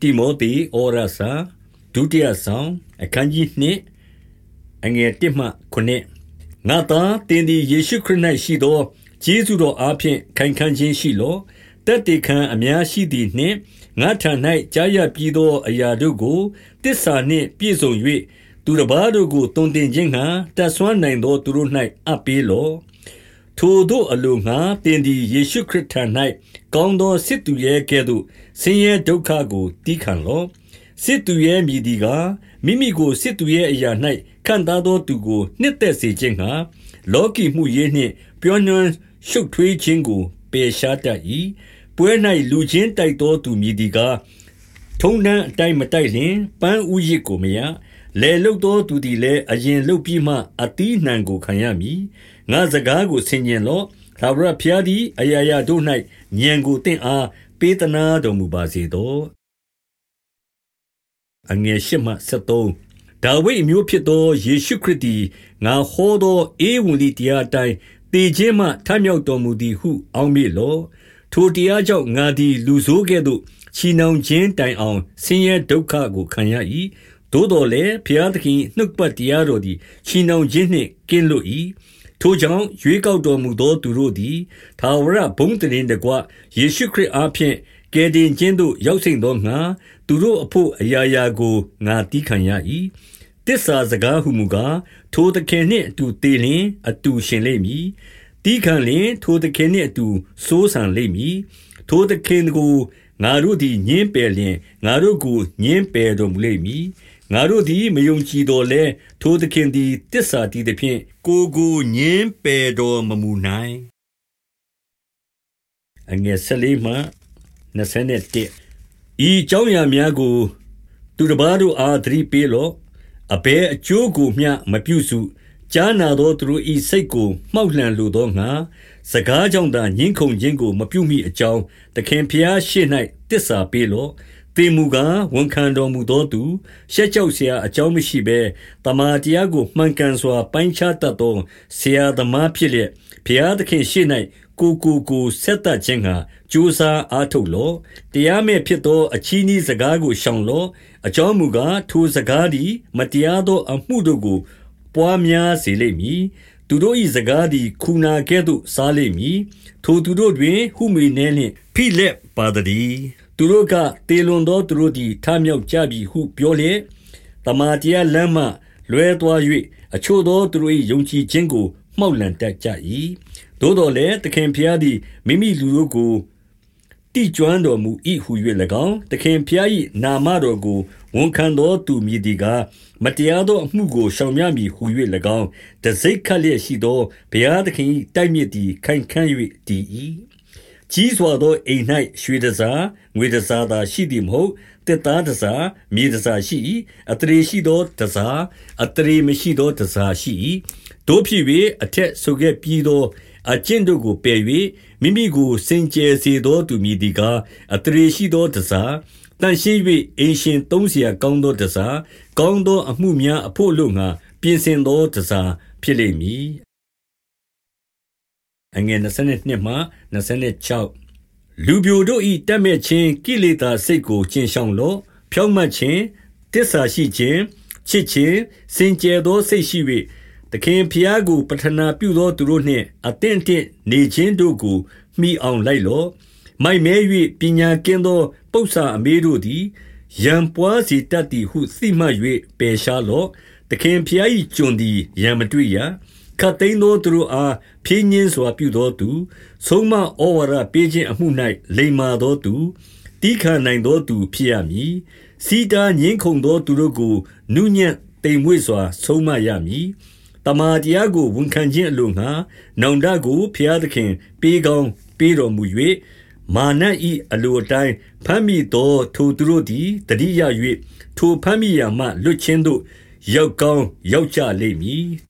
တိမောသေဩရစာဒုတိယဆောင်အခန်းကြီး2အငယ်1မှ9ငါသာတင်သည်ယေရှုခရစ်၌ရှိသောကျေးဇူးတော်အားဖြင့်ခိုင်ခံ့ခြင်းရှိလောတက်တေခံအများရှိသည်နှင့်ငါထံ၌ကြားရပြီးသောအရာတို့ကိုတစ္ဆာနှင့်ပြည့်စုံ၍သူတစ်ပါးတို့ကိုတုံတင်ခြင်းဟံတတ်ဆွမ်းနိုင်သောသူတို့၌အပ်ပေးလော ထိုတို့အလိုငှာတင်သည်ယေရှုခရစ်ထံ၌ကောင်းသောစစ်သူရဲ့ကဲ့သို့ဆင်းရဲဒုက္ခကိုတီးခံလောစစ်သူရဲ့မြည်ဒီကမိမိကိုစစ်သူရဲ့အရာ၌ခံသားသောသူကိုနှစ်သက်စေခြင်းဟံလောကီမှုရေးနှင့်ပြောညွှန်းရှုပ်ထွေးခြင်းကိုပယ်ရှားတတ်၏ပွဲ၌လူချင်းတိုက်သောသူမြည်ဒီကထုံနှံအတိုင်းမတိုက်လျင်ပန်းဥယစ်ကိုမရ လေလုတ်သောသူသည်လည်းအရင်လုတ်ပြီးမှအတီးနှံကိုခံရမည်ငါစကားကိုဆင်ញင်လော့သာဝရဖျားသည်အရာရာတို့၌ဉာဏ်ကိုတင့်အားပေးသနာတော်မူပါစေသောအငယ်ရှိမှ73ဒါဝိဒ်အမျိုးဖြစ်သောယေရှုခရစ်သည်ငါဟောသောဧဝံဂေလိတရားအတိုင်းတေခြင်းမှထမြောက်တော်မူသည်ဟု အောက်မေ့လော့ထိုတရားကြောင့်ငါသည် လူဆိုးကဲ့သို့ချီနှောင်ခြင်းတိုင်အောင်ဆင်းရဲဒုက္ခကိုခံရ၏ သို့တော်လည်းဘုရားသခင်နှုတ်ပတ်တရားတော်သည်ချီနှောင်ခြင်းနှင့်ကင်းလွတ်၏ထိုကြောင့်ရွေးကောက်တော်မူသောသူတို့သည်သာဝရဘုံတရင်တကွယေရှုခရစ်အားဖြင့်ကယ်တင်ခြင်းသို့ရောက်စိမ့်သောငါသူတို့အဖို့အရာရာကိုငါတီးခံရ၏တစ္ဆာစကားဟုမူကားထိုသခင်နှင့်အတူတည်လျင်အတူရှင်လိမ့်မည်တီးခံလျင်ထိုသခင်နှင့်အတူစိုးစံလိမ့်မည်ထိုသခင်ကိုငါတို့သည်ညင်းပယ်လျင်ငါတို့ကိုညင်းပယ်တော်မူလိမ့်မည် ငါတို့သည် မယုံကြည်တော်လဲထိုသခင်သည်တစ္ဆာတည်သည်ဖြင့် ကိုကိုညင်းပယ်တော်မမူနိုင်အငယ်၁၄မှ21ဤအကြောင်းအရာများကို သူတစ်ပါးတို့အား သတိပေးလော့ အဘယ်အကျိုးကိုမျှ မပြုစု ကြားနာသော သူတို့၏စိတ်ကို မှောက်လှန်လိုသောငါစကားကြောင့်သာညှင်းခုန်ခြင်းကို မပြုမိအကြောင်း သခင်ဖျားရှိ၌တစ္ဆာပေးလော့ တင်မူကားဝန်ခံတော်မူသောသူရှက်ကြောက်เสียအကြောင်းမရှိဘဲတမာတရားကိုမှန်ကန်စွာ ပိုင်းခြားတတ်သောဆရာသမားဖြစ်လျက်ဘုရားသခင်ရှေ့၌ကိုကိုကိုဆက်တတ်ခြင်းဟာကြိုးစားအားထုတ်လော့တရားမဲ့ဖြစ်သောအချီးနှီးစကားကိုရှောင်လော့အကြောင်းမူကားထိုစကားသည်မတရားသောအမှုတို့ကို ပွားများစေလိမ့်မည်သူတို့၏စကားသည်ခုနာကဲ့သို့စားလိမ့်မည်ထိုသူတို့တွင်ဟုမေနှဲနှင့်ဖိလက်ပါသည် သူတို့ကတေလွန်သောသူတို့သည်ထမြောက်ကြပြီဟုပြောလျက်တမာတရားလမ်းမှလွဲသွား၍အချို့သောသူတို့၏ယုံကြည်ခြင်းကိုမှောက်လန်တတ်ကြ၏သို့တော်လည်းသခင်ဖျားသည်မိမိလူတို့ကိုတိကျွမ်းတော်မူ၏ဟု၍၎င်းသခင်ဖျား၏နာမတော်ကိုဝန်ခံသောသူမည်ဒီကားမတရားသောအမှုကိုရှောင်မြမည်ဟု၍၎င်းတစိတ်ခတ်လျက်ရှိသောဘုရားသခင်၏တိုက်မြစ်သည်ခိုင်ခန့်၍တည်၏ ကြီးစွာသောအိမ်၌ရွှေတစားငွေတစားသာရှိသည်မဟုတ်တစ်သားတစားမြေတစားရှိ၏အတရေရှိသောတစားအတရေမရှိသောတစားရှိ၏တို့ဖြစ်၍အထက်ဆိုခဲ့ပြီးသောအကျင့်တို့ကိုပယ်၍မိမိကိုစင်ကြယ်စေသောသူမည်ဒီကားအတရေရှိသောတစားတန်ရှင်း၍အင်ရှင်သုံးเสียကောင်းသောတစားကောင်းသောအမှုများအဖို့လို့ငါပြင်ဆင်သောတစားဖြစ်လိမ့်မည်အငယ် 22မှ26လူပြိုတို့ဤတက်မဲ့ခြင်းကိလေသာစိတ်ကိုကျင်ဆောင်လော့ ဖြောင့်မတ်ခြင်းတစ္ဆာရှိခြင်း ချစ်ခြင်း စင်ကြယ်သောစိတ်ရှိ၍သခင်ဖျားကိုပထနာပြုသောသူတို့နှင့် အသင့်တင့်နေခြင်းတို့ကိုမိအောင်လိုက်လော့မိုက်မဲ၍ပညာကင်းသော ပု္ပ္ပာအမေတို့သည်ရံပွားစီတတ်သည်ဟု သိမှတ်၍ပယ်ရှားလော့ သခင်ဖျား၏ကျွန်သည်ရံမတွေ့ရ ခတ်သိမ်းသောသူတို့အားဖြင်းညင်းစွာပြုသောသူဆုံးမဩဝါဒပေးခြင်းအမှု၌လိမ္မာသောသူတီးခံနိုင်သောသူဖြစ်ရမည်စီတာငင်းခုန်သောသူတို့ကိုနုညံ့တိမ်မွေ့စွာ ဆုံးမရမည်တမာတရားကိုဝန်ခံခြင်းအလို့ငှာနောင်တကိုဖျားသခင် ပေးကောင်းပေးတော်မူ၍မာနဤအလိုအတိုင်းဖမ်းမိသော ထိုသူတို့သည်တတိယ၍ထိုဖမ်းမိရာမှလွတ်ခြင်းသို့ရောက်ကောင်းရောက်ကြလိမ့်မည်